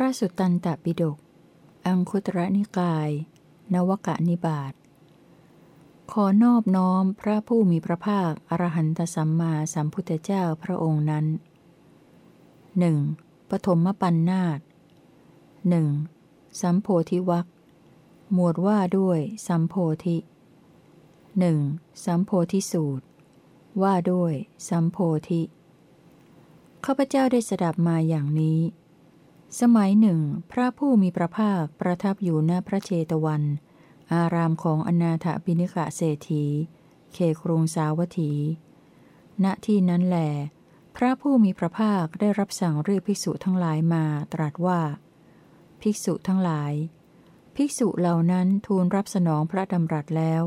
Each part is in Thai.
ระสุตตันตปิฎก อังคุตระนิกาย นวกะนิบาตขอนอบน้อมพระผู้มีพระภาค อรหันตสัมมาสัมพุทธเจ้าพระองค์นั้นหนึ่งปฐมปัญนนาตหนึ่งสัมโพธิวัคหมวดว่าด้วยสัมโพธิหนึ่งสัมโพธิสูตร ว่าด้วยสัมโพธิข้าพเจ้าได้สดับมาอย่างนี้ สมัยหนึ่ง พระผู้มีพระภาคประทับอยู่ณพระเชตวัน อารามของอนาถบิณิกะเศรษฐีเขครุงสาวัตถี ณที่นั้นแหลพระผู้มีพระภาคได้รับสั่งเรียกภิกษุทั้งหลายมาตรัสว่า ภิกษุทั้งหลาย ภิกษุเหล่านั้นทูลรับสนองพระดำรัสแล้ว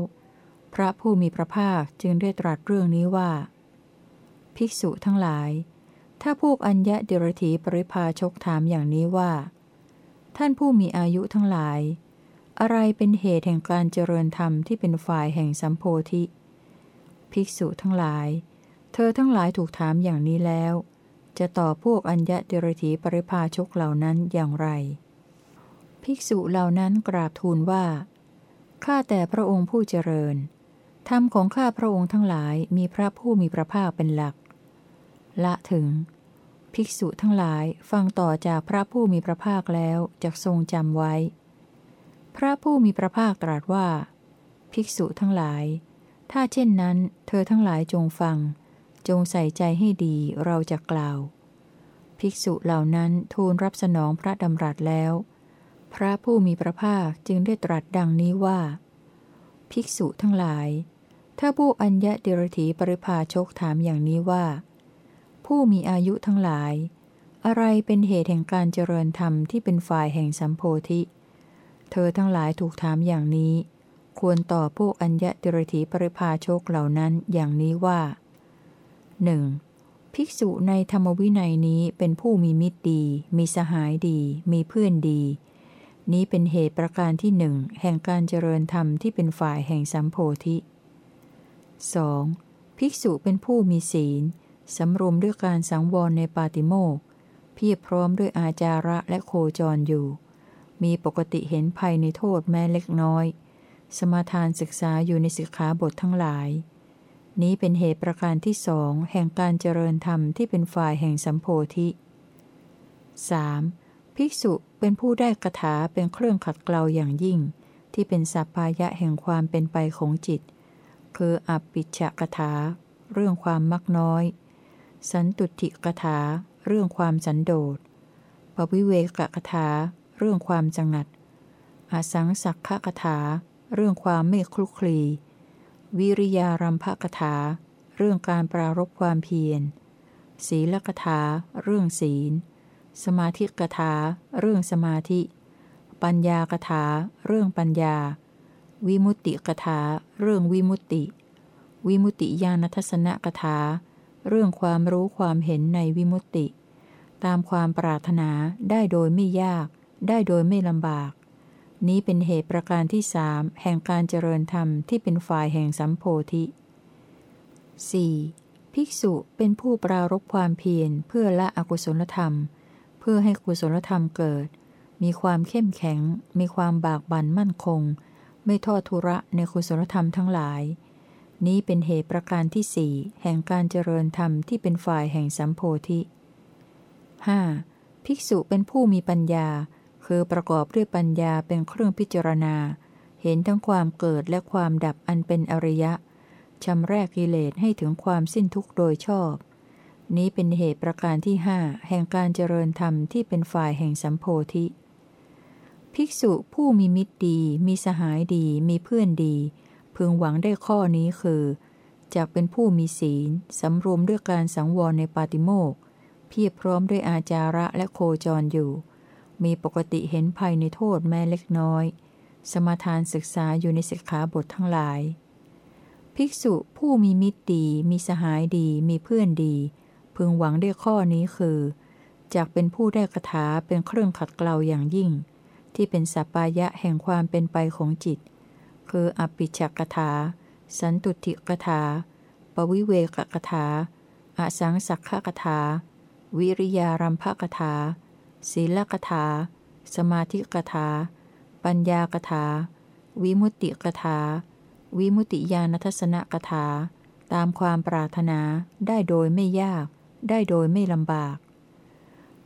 พระผู้มีพระภาคจึงได้ตรัสเรื่องนี้ว่า ภิกษุทั้งหลาย ถ้าพวกอัญญะเดรถีปริพาชกถามอย่างนี้ว่า ท่านผู้มีอายุทั้งหลาย อะไรเป็นเหตุแห่งการเจริญธรรมที่เป็นฝ่ายแห่งสัมโพธิ ภิกษุทั้งหลาย เธอทั้งหลายถูกถามอย่างนี้แล้ว จะตอบพวกอัญญะเดรถีปริพาชกเหล่านั้นอย่างไร ภิกษุเหล่านั้นกราบทูลว่าข้าแต่พระองค์ผู้เจริญ ธรรมของข้าพระองค์ทั้งหลายมีพระผู้มีพระภาคเป็นหลัก ละถึง ภิกษุทั้งหลายฟังต่อจากพระผู้มีพระภาคแล้วจะทรงจำไว้ พระผู้มีพระภาคตรัสว่า ภิกษุทั้งหลาย ถ้าเช่นนั้น เธอทั้งหลายจงฟัง จงใส่ใจให้ดีเราจะกล่าว ภิกษุเหล่านั้นทูลรับสนองพระดำรัสแล้ว พระผู้มีพระภาคจึงได้ตรัสดังนี้ว่า ภิกษุทั้งหลายถ้าผู้อัญญะเดรถีปริภาชกถามอย่างนี้ว่า ผู้มีอายุทั้งหลาย อะไรเป็นเหตุแห่งการเจริญธรรมที่เป็นฝ่ายแห่งสัมโพธิ เธอทั้งหลายถูกถามอย่างนี้ ควรต่อพวกอัญญติรถีปริภาโชคเหล่านั้นอย่างนี้ว่าหนึ่งภิกษุในธรรมวินัยนี้เป็นผู้มีมิตรดี มีสหายดี มีเพื่อนดี นี้เป็นเหตุประการที่หนึ่งแห่งการเจริญธรรมที่เป็นฝ่ายแห่งสัมโพธิ 2. ภิกษุเป็นผู้มีศีล สำรวมด้วยการสังวรในปาติโมกเพียบพร้อมด้วยอาจาระและโคจรอยู่ มีปกติเห็นภัยในโทษแม้เล็กน้อย สมาทานศึกษาอยู่ในสิกขาบททั้งหลาย นี้เป็นเหตุประการที่สองแห่งการเจริญธรรมที่เป็นฝ่ายแห่งสัมโพธิ 3. ภิกษุเป็นผู้ได้กถาเป็นเครื่องขัดเกลาอย่างยิ่ง ที่เป็นสัพพายะแห่งความเป็นไปของจิต คืออปิชกถา เรื่องความมักน้อย สันตุติกถา เรื่องความสันโดษปวิเวกกถา เรื่องความจังัด อสังสักขกถา เรื่องความไม่คลุกคลี วิริยารัมภกถา เรื่องการปรารบความเพียร ศีลกถา เรื่องศีล สมาธิกถา เรื่องสมาธิ ปัญญากถา เรื่องปัญญา วิมุตติกถา เรื่องวิมุตติ วิมุตติญาณทัศนกถา เรื่องความรู้ความเห็นในวิมุตติ ตามความปรารถนาได้โดยไม่ยาก ได้โดยไม่ลำบาก นี้เป็นเหตุประการที่สามแห่งการเจริญธรรมที่เป็นฝ่ายแห่งสัมโพธิ 4. ภิกษุเป็นผู้ปรารบความเพียรเพื่อละอกุศลธรรม เพื่อให้กุศลธรรมเกิด มีความเข้มแข็ง มีความบากบั่นมั่นคง ไม่ทอดทุระในกุศลธรรมทั้งหลาย นี้เป็นเหตุประการที่สี่แห่งการเจริญธรรมที่เป็นฝ่ายแห่งสัมโพธิ 5. ภิกษุเป็นผู้มีปัญญา คือประกอบด้วยปัญญาเป็นเครื่องพิจารณา เห็นทั้งความเกิดและความดับอันเป็นอริยะชำแรกกิเลสให้ถึงความสิ้นทุกข์โดยชอบ นี้เป็นเหตุประการที่ห้าแห่งการเจริญธรรมที่เป็นฝ่ายแห่งสัมโพธิ ภิกษุผู้มีมิตรดี มีสหายดี มีเพื่อนดี พึงหวังได้ข้อนี้คือจากเป็นผู้มีศีล สำรวมด้วยการสังวรในปาติโมกเพียบพร้อมด้วยอาจาระและโคจรอยู่ มีปกติเห็นภัยในโทษแม้เล็กน้อย สมาทานศึกษาอยู่ในสิกขาบททั้งหลาย ภิกษุผู้มีมิตรดี มีสหายดี มีเพื่อนดี พึงหวังได้ข้อนี้คือจากเป็นผู้ได้คาถาเป็นเครื่องขัดเกลาอย่างยิ่ง ที่เป็นสัปปายะแห่งความเป็นไปของจิต คืออภิชกถา สันตุติกถา ปวิเวกกถา อสังสักขกถา วิริยารัมภกถา ศีลกถา สมาธิกถา ปัญญากถา วิมุตติกถา วิมุตติญาณทัศนกถา ตามความปรารถนาได้โดยไม่ยาก ได้โดยไม่ลำบาก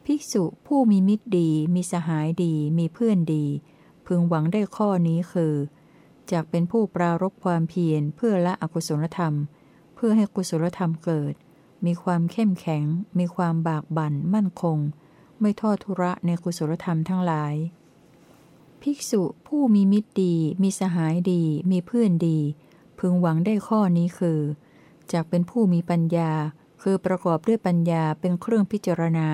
ภิกษุผู้มีมิตรดี มีสหายดี มีเพื่อนดี พึงหวังได้ข้อนี้คือ จากเป็นผู้ปรารบความเพียรเพื่อละอกุศลธรรม เพื่อให้กุศลธรรมเกิด มีความเข้มแข็ง มีความบากบั่นมั่นคง ไม่ทอดทุระในกุศลธรรมทั้งหลาย ภิกษุผู้มีมิตรดี มีสหายดี มีเพื่อนดี พึงหวังได้ข้อนี้คือจากเป็นผู้มีปัญญา คือประกอบด้วยปัญญาเป็นเครื่องพิจารณา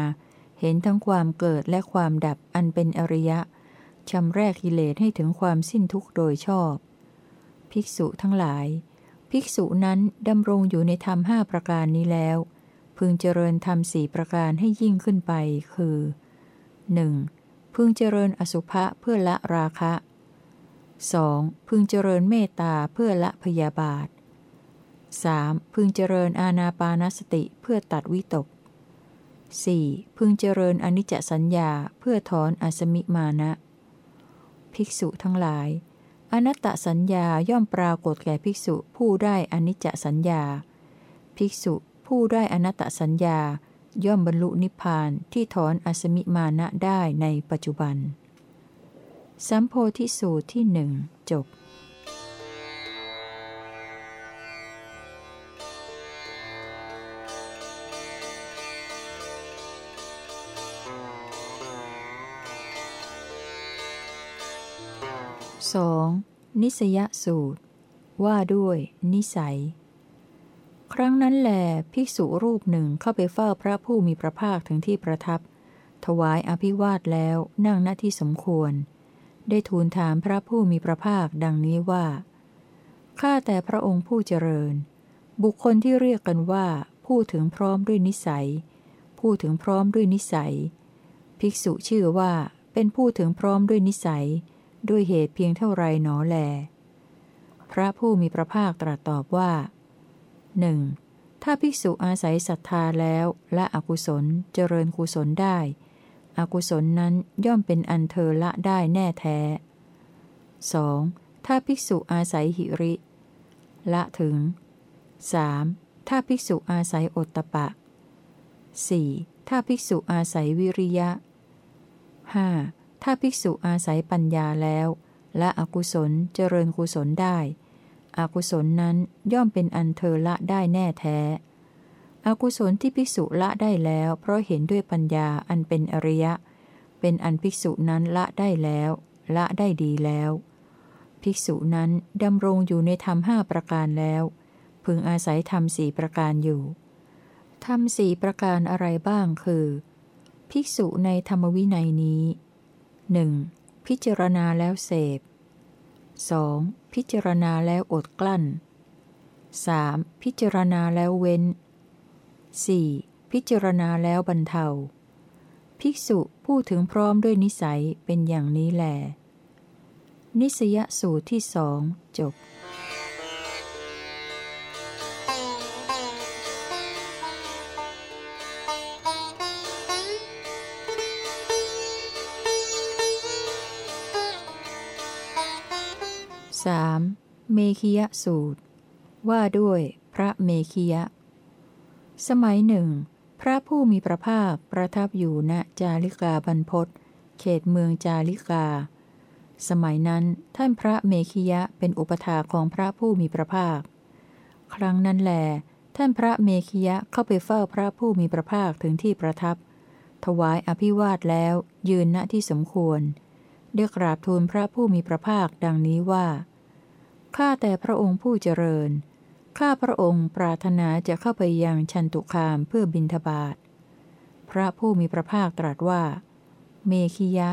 เห็นทั้งความเกิดและความดับอันเป็นอริยะ ชำแรกกิเลสให้ถึงความสิ้นทุกข์โดยชอบ ภิกษุทั้งหลาย ภิกษุนั้นดำรงอยู่ในธรรมห้าประการนี้แล้ว พึงเจริญธรรมสี่ประการให้ยิ่งขึ้นไป คือ 1. พึงเจริญอสุภะเพื่อละราคะ 2. พึงเจริญเมตตาเพื่อละพยาบาท 3. พึงเจริญอาณาปานสติเพื่อตัดวิตก 4. พึงเจริญอนิจจสัญญาเพื่อถอนอสมิมานะ ภิกษุทั้งหลาย อนัตตสัญญาย่อมปรากฏแก่ภิกษุผู้ได้อนิจจสัญญา ภิกษุผู้ได้อนัตตสัญญา ย่อมบรรลุนิพพานที่ถอนอสมิมาณะได้ในปัจจุบัน สัมโพธิสูตรที่หนึ่งจบ สองนิสยสูตร ว่าด้วย นิสัย ครั้งนั้นแหลภิกษุรูปหนึ่งเข้าไปเฝ้าพระผู้มีพระภาคถึงที่ประทับ ถวายอภิวาทแล้วนั่งหน้าที่สมควร ได้ทูลถามพระผู้มีพระภาคดังนี้ว่าข้าแต่พระองค์ผู้เจริญ บุคคลที่เรียกกันว่า ผู้ถึงพร้อมด้วยนิสัย ผู้ถึงพร้อมด้วยนิสัย ภิกษุชื่อว่าเป็นผู้ถึงพร้อมด้วยนิสัย ด้วยเหตุเพียงเท่าไรหนอแล พระผู้มีพระภาคตรัสตอบว่าหนึ่งถ้าภิกษุอาศัยศรัทธาแล้วและอกุศลเจริญกุศลได้ อกุศลนั้นย่อมเป็นอันเธอละได้แน่แท้ 2. ถ้าภิกษุอาศัยหิริ ละถึง 3. ถ้าภิกษุอาศัยอตตะปะ 4. ถ้าภิกษุอาศัยวิริยะ 5. ถ้าภิกษุอาศัยปัญญาแล้วและอกุศลเจริญกุศลได้ อกุศลนั้นย่อมเป็นอันเธอละได้แน่แท้ อกุศลที่ภิกษุละได้แล้ว เพราะเห็นด้วยปัญญาอันเป็นอริยะ เป็นอันภิกษุนั้นละได้แล้ว ละได้ดีแล้ว ภิกษุนั้นดำรงอยู่ในธรรมห้าประการแล้ว พึงอาศัยธรรมสี่ประการอยู่ธรรมสี่ประการอะไรบ้างคือ ภิกษุในธรรมวินัยนี้ หนึ่งพิจารณาแล้วเสพ 2. พิจารณาแล้วอดกลั้น 3. พิจารณาแล้วเว้น 4. พิจารณาแล้วบรรเทา ภิกษุพูดถึงพร้อมด้วยนิสัยเป็นอย่างนี้แหลนิสยสูตรที่สองจบ 3. เมขิยสูตร ว่าด้วยพระเมขิยะ สมัยหนึ่ง พระผู้มีพระภาคประทับอยู่ณจาริกาบรรพศเขตเมืองจาริกา สมัยนั้นท่านพระเมขิยะเป็นอุปถาของพระผู้มีพระภาค ครั้งนั้นแหลท่านพระเมขิยะเข้าไปเฝ้าพระผู้มีพระภาคถึงที่ประทับ ถวายอภิวาทแล้วยืนณที่สมควรได้กราบทูลพระผู้มีพระภาคดังนี้ว่า ข้าแต่พระองค์ผู้เจริญ ข้าพระองค์ปรารถนาจะเข้าไปยังชันตุคามเพื่อบินทบาท พระผู้มีพระภาคตรัสว่า เมขิยะ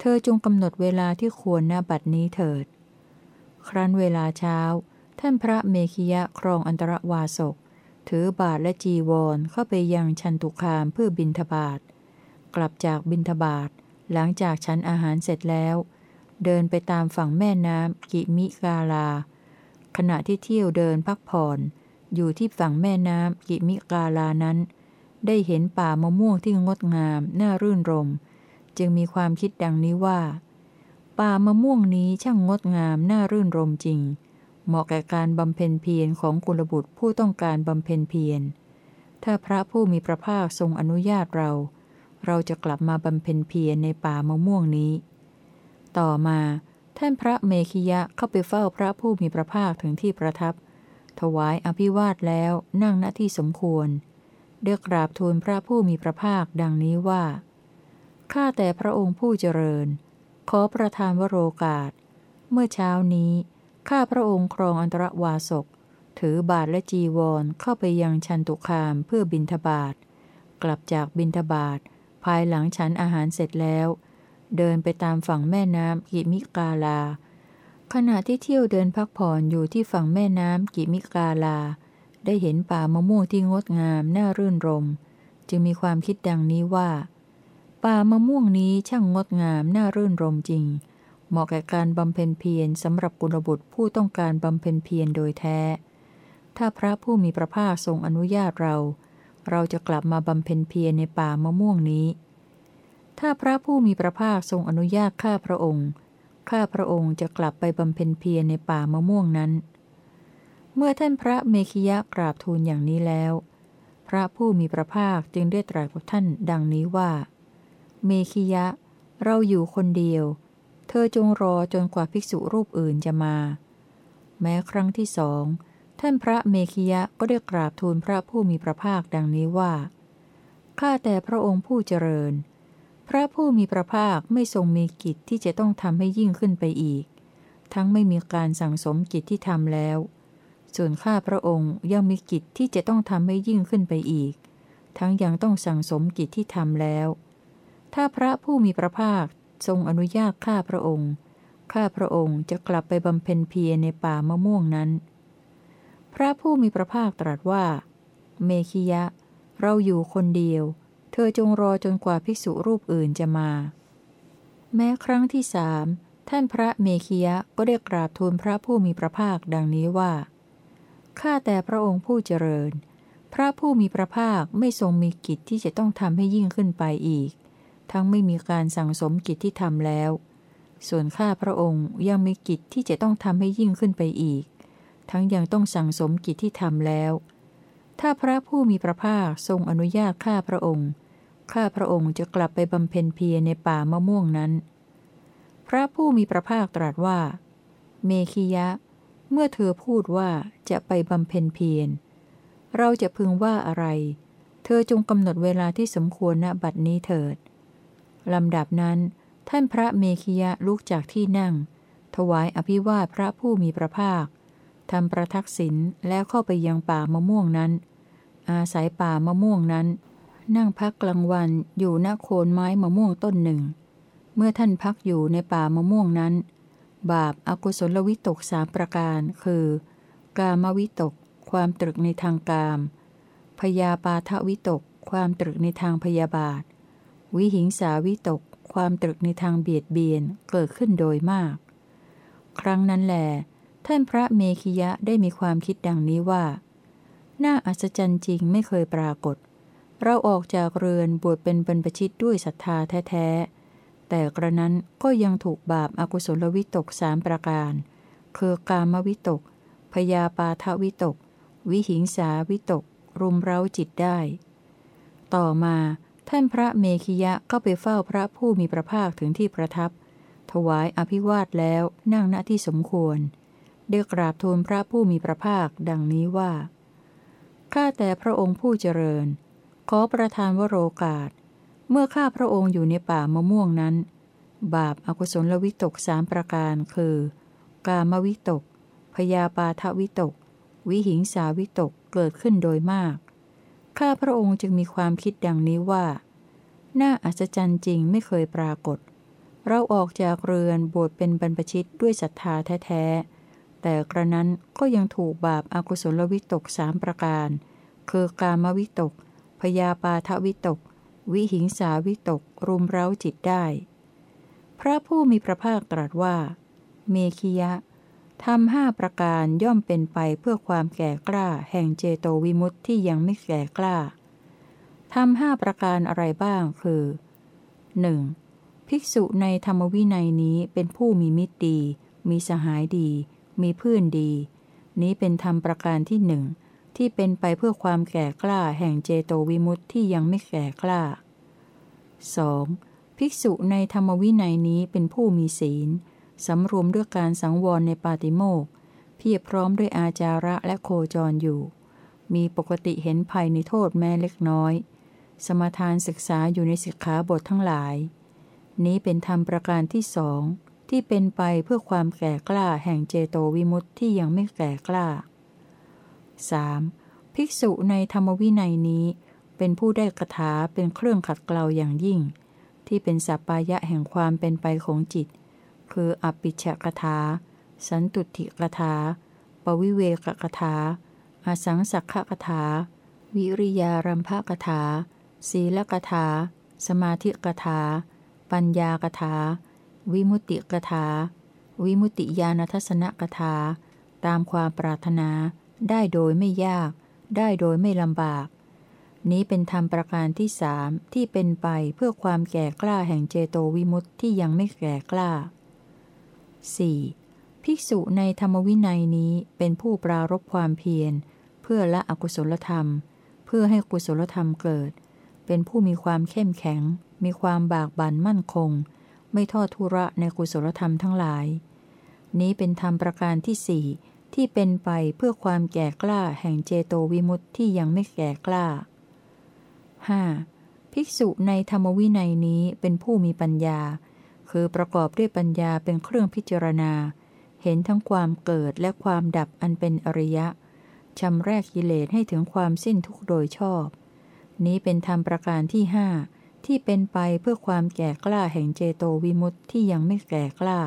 เธอจงกำหนดเวลาที่ควรหน้าบัดนี้เถิด ครั้นเวลาเช้า ท่านพระเมขิยะครองอันตรวาสก ถือบาทและจีวรเข้าไปยังชันตุคามเพื่อบินทบาท กลับจากบินทบาทหลังจากฉันอาหารเสร็จแล้ว เดินไปตามฝั่งแม่น้ำกิมิกาลา ขณะที่เที่ยวเดินพักผ่อน อยู่ที่ฝั่งแม่น้ำกิมิกาลานั้น ได้เห็นป่ามะม่วงที่งดงามน่ารื่นรม จึงมีความคิดดังนี้ว่า ป่ามะม่วงนี้ช่างงดงามน่ารื่นรมจริง เหมาะแก่การบำเพ็ญเพียรของกุลบุตรผู้ต้องการบำเพ็ญเพียร ถ้าพระผู้มีพระภาคทรงอนุญาตเรา เราจะกลับมาบำเพ็ญเพียรในป่ามะม่วงนี้ ต่อมา ท่านพระเมขิยะเข้าไปเฝ้าพระผู้มีพระภาคถึงที่ประทับ ถวายอภิวาทแล้วนั่งณที่สมควรเดือกราบทูลพระผู้มีพระภาคดังนี้ว่า ข้าแต่พระองค์ผู้เจริญ ขอประทานวโรกาส เมื่อเช้านี้ ข้าพระองค์ครองอันตรวาสก ถือบาทและจีวรเข้าไปยังชันตุคามเพื่อบินทบาท กลับจากบินทบาท ภายหลังฉันอาหารเสร็จแล้ว เดินไปตามฝั่งแม่น้ำกิมิกาลา ขณะที่เที่ยวเดินพักผ่อนอยู่ที่ฝั่งแม่น้ำกิมิกาลา ได้เห็นป่ามะม่วงที่งดงามน่ารื่นรม จึงมีความคิดดังนี้ว่า ป่ามะม่วงนี้ช่างงดงามน่ารื่นรมจริง เหมาะแก่การบำเพ็ญเพียรสำหรับกุลบุตรผู้ต้องการบำเพ็ญเพียรโดยแท้ ถ้าพระผู้มีพระภาคทรงอนุญาตเรา เราจะกลับมาบำเพ็ญเพียรในป่ามะม่วงนี้ ถ้าพระผู้มีพระภาคทรงอนุญาตข้าพระองค์ ข้าพระองค์จะกลับไปบำเพ็ญเพียรในป่ามะม่วงนั้น เมื่อท่านพระเมขิยะกราบทูลอย่างนี้แล้ว พระผู้มีพระภาคจึงได้ตรัสกับท่านดังนี้ว่า เมขิยะ เราอยู่คนเดียว เธอจงรอจนกว่าภิกษุรูปอื่นจะมา แม้ครั้งที่สอง ท่านพระเมขิยะก็ได้กราบทูลพระผู้มีพระภาคดังนี้ว่า ข้าแต่พระองค์ผู้เจริญ พระผู้มีพระภาคไม่ทรงมีกิจที่จะต้องทำให้ยิ่งขึ้นไปอีก ทั้งไม่มีการสั่งสมกิจที่ทำแล้ว ส่วนข้าพระองค์ยังมีกิจที่จะต้องทำให้ยิ่งขึ้นไปอีก ทั้งยังต้องสั่งสมกิจที่ทำแล้ว ถ้าพระผู้มีพระภาคทรงอนุญาตข้าพระองค์ ข้าพระองค์จะกลับไปบำเพ็ญเพียรในป่ามะม่วงนั้น พระผู้มีพระภาคตรัสว่า เมขิยะ เราอยู่คนเดียว อจงรอจนกว่าภิกษุรูปอื่นจะมา แม้ครั้งที่สามท่านพระเมขิยะก็ได้กราบทูลพระผู้มีพระภาคดังนี้ว่า ข้าแต่พระองค์ผู้เจริญ พระผู้มีพระภาคไม่ทรงมีกิจที่จะต้องทำให้ยิ่งขึ้นไปอีก ทั้งไม่มีการสั่งสมกิจที่ทำแล้ว ส่วนข้าพระองค์ยังมีกิจที่จะต้องทำให้ยิ่งขึ้นไปอีก ทั้งยังต้องสั่งสมกิจที่ทำแล้ว ถ้าพระผู้มีพระภาคทรงอนุญาตข้าพระองค์ ข้าพระองค์จะกลับไปบำเพ็ญเพียรในป่ามะม่วงนั้น พระผู้มีพระภาคตรัสว่า เมขิยะ เมื่อเธอพูดว่าจะไปบำเพ็ญเพียร เราจะพึงว่าอะไร เธอจงกำหนดเวลาที่สมควรณบัดนี้เถิดลำดับนั้น ท่านพระเมขิยะลุกจากที่นั่ง ถวายอภิวาทพระผู้มีพระภาคทำประทักษิณแล้วเข้าไปยังป่ามะม่วงนั้น อาศัยป่ามะม่วงนั้น นั่งพักกลางวันอยู่ณโคนไม้มะม่วงต้นหนึ่ง เมื่อท่านพักอยู่ในป่ามะม่วงนั้น บาปอากุศลวิตกสามประการ คือ กามวิตก ความตรึกในทางกาม พยาปาทวิตก ความตรึกในทางพยาบาท วิหิงสาวิตก ความตรึกในทางเบียดเบียนเกิดขึ้นโดยมาก ครั้งนั้นแหลท่านพระเมขิยะได้มีความคิดดังนี้ว่า น่าอัศจรรย์จริงไม่เคยปรากฏ เราออกจากเรือนบวชเป็นบรรพชิตด้วยศรัทธาแท้แต่กระนั้นก็ยังถูกบาปอากุศลวิตกสามประการ คือกามวิตก พยาปาทวิตก วิหิงสาวิตก รุมเร้าจิตได้ ต่อมาท่านพระเมขิยะก็ไปเฝ้าพระผู้มีพระภาคถึงที่ประทับ ถวายอภิวาทแล้วนั่งณที่สมควร ได้กราบทูลพระผู้มีพระภาคดังนี้ว่า ข้าแต่พระองค์ผู้เจริญ ขอประทานวโรกาส เมื่อข้าพระองค์อยู่ในป่ามะม่วงนั้น บาปอากุศลวิตกสามประการคือ กามวิตก พยาปาทวิตก วิหิงสาวิตกเกิดขึ้นโดยมาก ข้าพระองค์จึงมีความคิดดังนี้ว่า น่าอัศจรรย์จริงไม่เคยปรากฏ เราออกจากเรือนบวชเป็นบรรพชิตด้วยศรัทธาแท้ๆ แต่กระนั้นก็ยังถูกบาปอากุศลวิตกสามประการ คือกามวิตก พยาปาทวิตก วิหิงสาวิตก รุมเร้าจิตได้ พระผู้มีพระภาคตรัสว่า เมขิยะทำห้าประการย่อมเป็นไปเพื่อความแก่กล้าแห่งเจโตวิมุตติที่ยังไม่แก่กล้าทำห้าประการอะไรบ้างคือ 1. ภิกษุในธรรมวินัยนี้เป็นผู้มีมิตรดี มีสหายดี มีเพื่อนดี นี้เป็นธรรมประการที่หนึ่ง ที่เป็นไปเพื่อความแก่กล้าแห่งเจโตวิมุตติที่ยังไม่แก่กล้า 2. ภิกษุในธรรมวินัยนี้เป็นผู้มีศีล สำรวมด้วยการสังวรในปาติโมกเพียบพร้อมด้วยอาจาระและโคจรอยู่ มีปกติเห็นภัยในโทษแม้เล็กน้อย สมทานศึกษาอยู่ในสิกขาบททั้งหลาย นี้เป็นธรรมประการที่สองที่เป็นไปเพื่อความแก่กล้าแห่งเจโตวิมุตติที่ยังไม่แก่กล้า 3. ภิกษุในธรรมวินัยนี้ เป็นผู้ได้กระถาเป็นเครื่องขัดเกลาอย่างยิ่ง ที่เป็นสัปปายะแห่งความเป็นไปของจิต คืออปิชกถา สันตุติกถา ปวิเวกกถาอาสังสักขกถา วิริยารัมภกถา ศีลกถา สมาธิกถา ปัญญากถา วิมุติกถา วิมุตติญาณทัศนกถา ตามความปรารถนา ได้โดยไม่ยาก ได้โดยไม่ลำบาก นี้เป็นธรรมประการที่สามที่เป็นไปเพื่อความแก่กล้าแห่งเจโตวิมุตติที่ยังไม่แก่กล้า 4. ภิกษุในธรรมวินัยนี้เป็นผู้ปรารบความเพียร เพื่อละอกุศลธรรม เพื่อให้กุศลธรรมเกิด เป็นผู้มีความเข้มแข็ง มีความบากบั่นมั่นคง ไม่ทอดทุระในกุศลธรรมทั้งหลาย นี้เป็นธรรมประการที่สี่ ที่เป็นไปเพื่อความแก่กล้าแห่งเจโตวิมุตติที่ยังไม่แก่กล้า 5. ภิกษุในธรรมวินัยนี้เป็นผู้มีปัญญา คือประกอบด้วยปัญญาเป็นเครื่องพิจารณา เห็นทั้งความเกิดและความดับอันเป็นอริยะชำแรกกิเลสให้ถึงความสิ้นทุกโดยชอบ นี้เป็นธรรมประการที่ห้าที่เป็นไปเพื่อความแก่กล้าแห่งเจโตวิมุตติที่ยังไม่แก่กล้า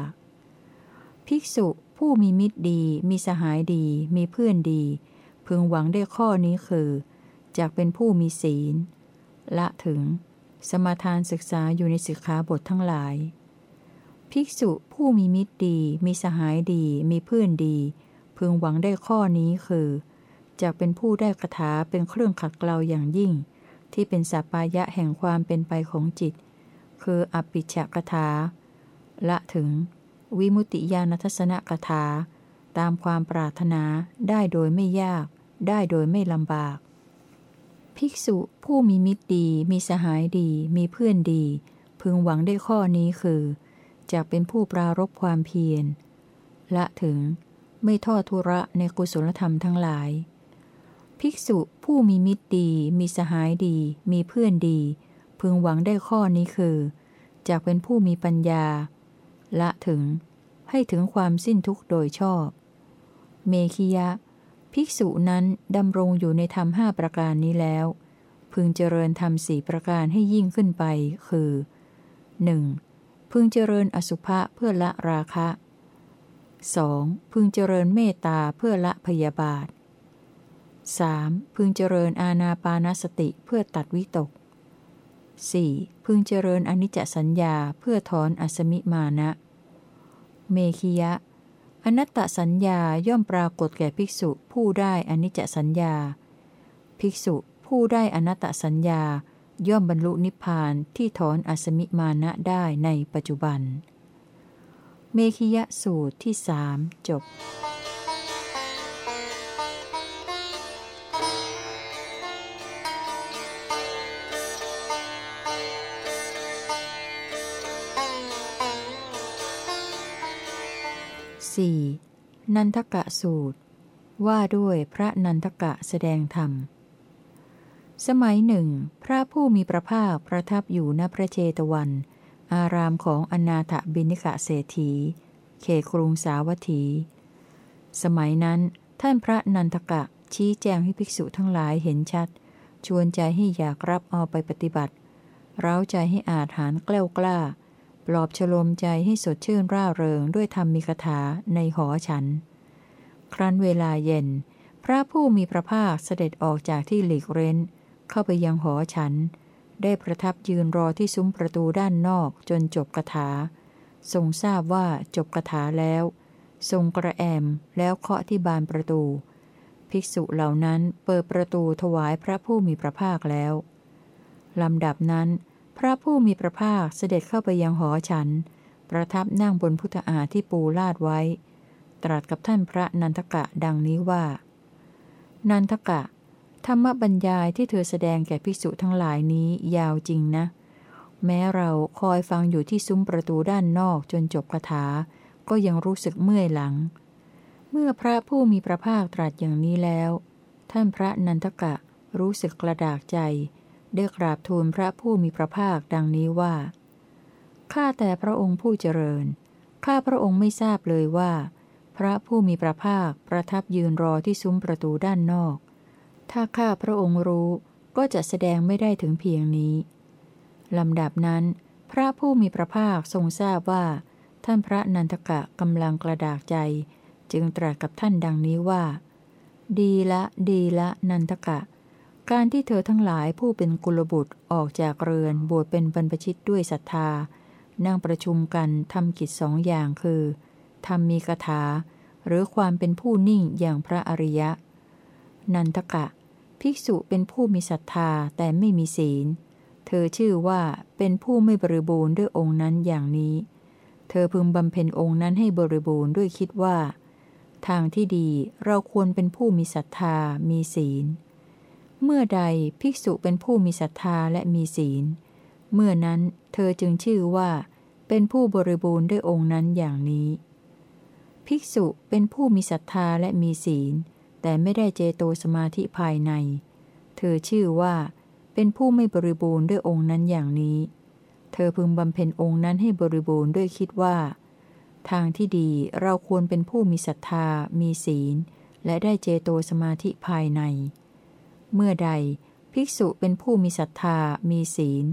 ภิกษุ ผู้มีมิตรดี มีสหายดี มีเพื่อนดี พึงหวังได้ข้อนี้คือจากเป็นผู้มีศีล ละถึง สมาทานศึกษาอยู่ในสิกขาบททั้งหลาย ภิกษุผู้มีมิตรดี มีสหายดี มีเพื่อนดี พึงหวังได้ข้อนี้คือจากเป็นผู้ได้คาถาเป็นเครื่องขัดเกลาอย่างยิ่ง ที่เป็นสัปปายะแห่งความเป็นไปของจิต คืออปิชกถาละถึง วิมุติญาณทัศนกถา ตามความปรารถนาได้โดยไม่ยาก ได้โดยไม่ลำบาก ภิกษุผู้มีมิตรดี มีสหายดี มีเพื่อนดี พึงหวังได้ข้อนี้คือจะเป็นผู้ปรารบความเพียรละถึงไม่ทอดทุระในกุศลธรรมทั้งหลาย ภิกษุผู้มีมิตรดี มีสหายดี มีเพื่อนดี พึงหวังได้ข้อนี้คือจะเป็นผู้มีปัญญา ละถึง ให้ถึงความสิ้นทุกข์โดยชอบ เมขิยะ ภิกษุนั้นดำรงอยู่ในธรรมห้าประการนี้แล้ว พึงเจริญธรรมสี่ประการให้ยิ่งขึ้นไป คือ 1. พึงเจริญอสุภะเพื่อละราคะ 2. พึงเจริญเมตตาเพื่อละพยาบาท 3. พึงเจริญอาณาปานสติเพื่อตัดวิตก 4. พึงเจริญอนิจจสัญญาเพื่อถอนอสมิมานะ เมขิยะ อนัตตสัญญาย่อมปรากฏแก่ภิกษุผู้ได้อนิจจสัญญา ภิกษุผู้ได้อนัตตสัญญา ย่อมบรรลุนิพพานที่ถอนอสมิมานะได้ในปัจจุบัน เมขิยะสูตรที่สามจบ 4. นันทกะสูตร ว่าด้วยพระนันทกะแสดงธรรม สมัยหนึ่ง พระผู้มีพระภาคประทับอยู่ณพระเจตวัน อารามของอนาถบินิกะเศรษฐี เขครุงสาวัตถี สมัยนั้นท่านพระนันทกะชี้แจงให้ภิกษุทั้งหลายเห็นชัด ชวนใจให้อยากรับเอาไปปฏิบัติ เร้าใจให้อาจหารกล้ากล้า ปลอบฉลมใจให้สดชื่นร่าเริงด้วยธรรมมีคาถาในหอฉัน ครั้นเวลาเย็น พระผู้มีพระภาคเสด็จออกจากที่หลีกเร้น เข้าไปยังหอฉัน ได้ประทับยืนรอที่ซุ้มประตูด้านนอกจนจบคาถา ทรงทราบว่าจบคาถาแล้ว ทรงกระแอมแล้วเคาะที่บานประตู ภิกษุเหล่านั้นเปิดประตูถวายพระผู้มีพระภาคแล้วลำดับนั้น ระผู้มีพระภาคเสด็จเข้าไปยังหอฉัน ประทับนั่งบนพุทธาที่ปูลาดไว้ ตรัสกับท่านพระนันทกะดังนี้ว่า นันทกะ ธรรมบรรยายที่เธอแสดงแก่ภิกษุทั้งหลายนี้ยาวจริงนะ แม้เราคอยฟังอยู่ที่ซุ้มประตูด้านนอกจนจบคาถา ก็ยังรู้สึกเมื่อยหลัง เมื่อพระผู้มีพระภาคตรัสอย่างนี้แล้ว ท่านพระนันทกะรู้สึกกระดากใจ ได้กราบทูลพระผู้มีพระภาคดังนี้ว่า ข้าแต่พระองค์ผู้เจริญ ข้าพระองค์ไม่ทราบเลยว่า พระผู้มีพระภาคประทับยืนรอที่ซุ้มประตูด้านนอก ถ้าข้าพระองค์รู้ก็จะแสดงไม่ได้ถึงเพียงนี้ ลำดับนั้น พระผู้มีพระภาคทรงทราบว่า ท่านพระนันทกะกำลังกระดากใจ จึงตรัสกับท่านดังนี้ว่า ดีละ ดีละ นันทกะ การที่เธอทั้งหลายผู้เป็นกุลบุตรออกจากเรือนบวชเป็นบรรพชิตด้วยศรัทธา นั่งประชุมกันทำกิจสองอย่างคือทำมีคาถา หรือความเป็นผู้นิ่งอย่างพระอริยะ นันทกะ ภิกษุเป็นผู้มีศรัทธาแต่ไม่มีศีล เธอชื่อว่าเป็นผู้ไม่บริบูรณ์ด้วยองค์นั้นอย่างนี้ เธอพึงบำเพ็ญองค์นั้นให้บริบูรณ์ด้วยคิดว่า ทางที่ดีเราควรเป็นผู้มีศรัทธามีศีล เมื่อใดภิกษุเป็นผู้มีศรัทธาและมีศีล เมื่อนั้นเธอจึงชื่อว่า เป็นผู้บริบูรณ์ด้วยองค์นั้นอย่างนี้ ภิกษุเป็นผู้มีศรัทธาและมีศีล แต่ไม่ได้เจโตสมาธิภายใน เธอชื่อว่า เป็นผู้ไม่บริบูรณ์ด้วยองค์นั้นอย่างนี้ เธอพึงบำเพ็ญองค์นั้นให้บริบูรณ์ด้วยคิดว่า ทางที่ดีเราควรเป็นผู้มีศรัทธา มีศีล และได้เจโตสมาธิภายใน เมื่อใด ภิกษุเป็นผู้มีศรัทธา มีศีล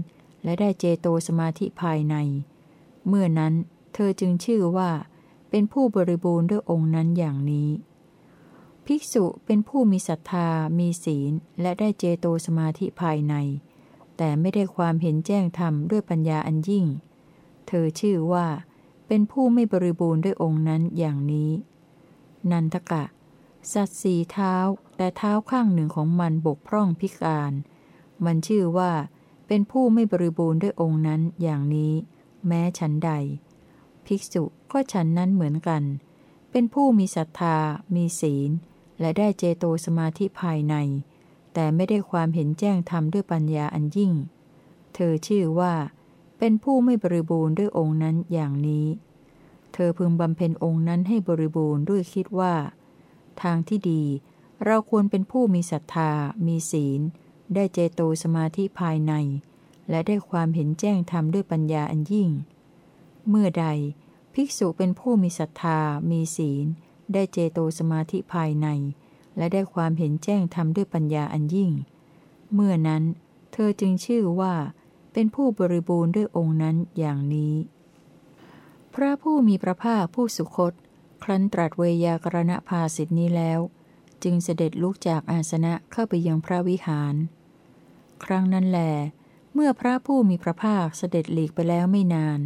และได้เจโตสมาธิภายใน เมื่อนั้นเธอจึงชื่อว่า เป็นผู้บริบูรณ์ด้วยองค์นั้นอย่างนี้ ภิกษุเป็นผู้มีศรัทธา มีศีล และได้เจโตสมาธิภายใน แต่ไม่ได้ความเห็นแจ้งธรรมด้วยปัญญาอันยิ่ง เธอชื่อว่า เป็นผู้ไม่บริบูรณ์ด้วยองค์นั้นอย่างนี้ นันทกะ สัตสีเท้า แต่เท้าข้างหนึ่งของมันบกพร่องพิการ มันชื่อว่าเป็นผู้ไม่บริบูรณ์ด้วยองค์นั้นอย่างนี้ แม้ฉันใด ภิกษุก็ฉันนั้นเหมือนกัน เป็นผู้มีศรัทธา มีศีล และได้เจโตสมาธิภายใน แต่ไม่ได้ความเห็นแจ้งธรรมด้วยปัญญาอันยิ่ง เธอชื่อว่า เป็นผู้ไม่บริบูรณ์ด้วยองค์นั้นอย่างนี้ เธอพึงบำเพ็ญองค์นั้นให้บริบูรณ์ด้วยคิดว่า ทางที่ดี เราควรเป็นผู้มีศรัทธา มีศีล ได้เจโตสมาธิภายใน และได้ความเห็นแจ้งธรรมด้วยปัญญาอันยิ่ง เมื่อใด ภิกษุเป็นผู้มีศรัทธา มีศีล ได้เจโตสมาธิภายใน และได้ความเห็นแจ้งธรรมด้วยปัญญาอันยิ่ง เมื่อนั้น เธอจึงชื่อว่า เป็นผู้บริบูรณ์ด้วยองค์นั้นอย่างนี้ พระผู้มีพระภาคผู้สุคต ครั้นตรัสเวยากรณภาสิทธินี้แล้ว จึงเสด็จลุกจากอาสนะเข้าไปยังพระวิหาร ครั้งนั้นแหลเมื่อพระผู้มีพระภาคเสด็จหลีกไปแล้วไม่นาน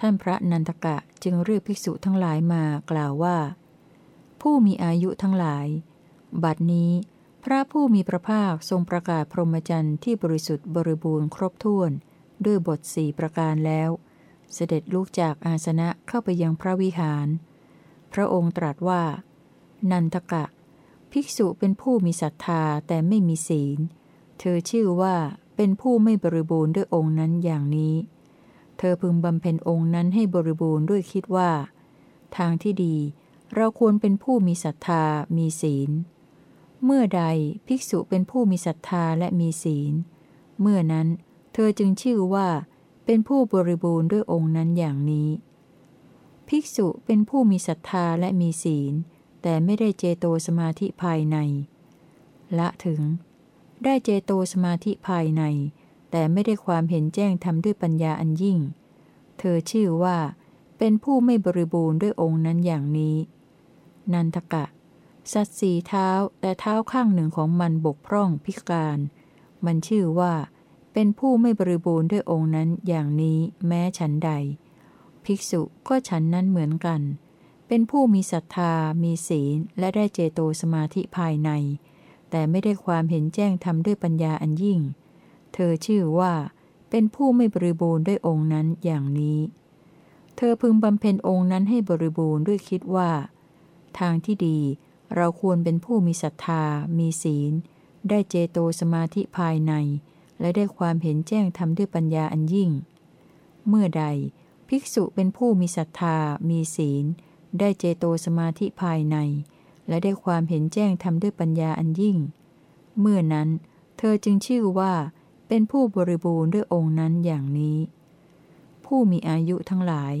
ท่านพระนันทกะจึงเรียกภิกษุทั้งหลายมากล่าวว่า ผู้มีอายุทั้งหลาย บัดนี้พระผู้มีพระภาคทรงประกาศพรหมจรรย์ที่บริสุทธิ์บริบูรณ์ครบถ้วน ด้วยบทสี่ประการแล้ว เสด็จลุกจากอาสนะเข้าไปยังพระวิหาร พระองค์ตรัสว่า นันทกะ ภิกษุเป็นผู้มีศรัทธาแต่ไม่มีศีล เธอชื่อว่าเป็นผู้ไม่บริบูรณ์ด้วยองค์นั้นอย่างนี้ เธอพึงบำเพ็ญองค์นั้นให้บริบูรณ์ด้วยคิดว่า ทางที่ดี เราควรเป็นผู้มีศรัทธา มีศีล เมื่อใดภิกษุเป็นผู้มีศรัทธาและมีศีล เมื่อนั้นเธอจึงชื่อว่า เป็นผู้บริบูรณ์ด้วยองค์นั้นอย่างนี้ ภิกษุเป็นผู้มีศรัทธาและมีศีล แต่ไม่ได้เจโตสมาธิภายใน ละถึง ได้เจโตสมาธิภายใน แต่ไม่ได้ความเห็นแจ้งทำด้วยปัญญาอันยิ่ง เธอชื่อว่า เป็นผู้ไม่บริบูรณ์ด้วยองค์นั้นอย่างนี้ นันทกะ สัตสีเท้าแต่เท้าข้างหนึ่งของมันบกพร่องพิการ มันชื่อว่า เป็นผู้ไม่บริบูรณ์ด้วยองค์นั้นอย่างนี้ แม้ฉันใด ภิกษุก็ฉันนั้นเหมือนกัน เป็นผู้มีศรัทธา มีศีล และได้เจโตสมาธิภายใน แต่ไม่ได้ความเห็นแจ้งทำด้วยปัญญาอันยิ่ง เธอชื่อว่า เป็นผู้ไม่บริบูรณ์ด้วยองค์นั้นอย่างนี้ เธอพึงบำเพ็ญองค์นั้นให้บริบูรณ์ด้วยคิดว่า ทางที่ดี เราควรเป็นผู้มีศรัทธา มีศีล ได้เจโตสมาธิภายใน และได้ความเห็นแจ้งทำด้วยปัญญาอันยิ่ง เมื่อใด ภิกษุเป็นผู้มีศรัทธา มีศีล ได้เจโตสมาธิภายใน และได้ความเห็นแจ้งทำด้วยปัญญาอันยิ่ง เมื่อนั้น เธอจึงชื่อว่า เป็นผู้บริบูรณ์ด้วยองค์นั้นอย่างนี้ ผู้มีอายุทั้งหลาย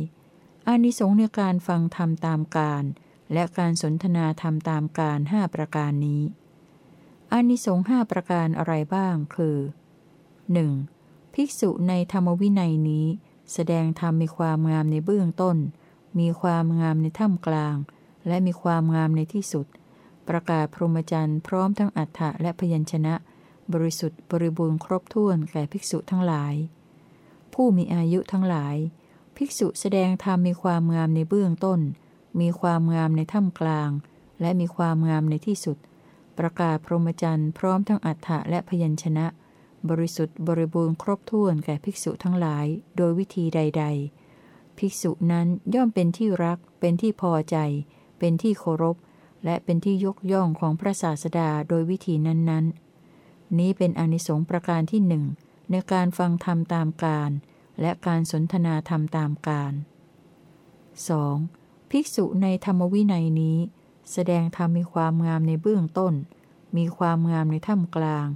อานิสงส์ในการฟังธรรมตามการ และการสนทนาธรรมตามการห้าประการนี้อานิสงส์ห้าประการอะไรบ้างคือ 1. ภิกษุในธรรมวินัยนี้ แสดงธรรมมีความงามในเบื้องต้น มีความงามในท่ามกลาง และมีความงามในที่สุด ประกาศพรหมจรรย์พร้อมทั้งอัฏฐะและพยัญชนะ บริสุทธิ์บริบูรณ์ครบถ้วนแก่ภิกษุทั้งหลาย ผู้มีอายุทั้งหลาย ภิกษุแสดงธรรมมีความงามในเบื้องต้น มีความงามในถ้ำกลาง และมีความงามในที่สุด ประกาศพรหมจรรย์พร้อมทั้งอัฏฐะและพยัญชนะ บริสุทธิ์บริบูรณ์ครบถ้วนแก่ภิกษุทั้งหลาย โดยวิธีใด ๆ ภิกษุนั้นย่อมเป็นที่รัก เป็นที่พอใจ เป็นที่เคารพ และเป็นที่ยกย่องของพระศาสดาโดยวิธีนั้นๆ นี้เป็นอนิสงส์ประการที่หนึ่งในการฟังธรรมตามการ และการสนทนาธรรมตามการ 2. ภิกษุในธรรมวินัยนี้ แสดงธรรมมีความงามในเบื้องต้น มีความงามในท่ามกลาง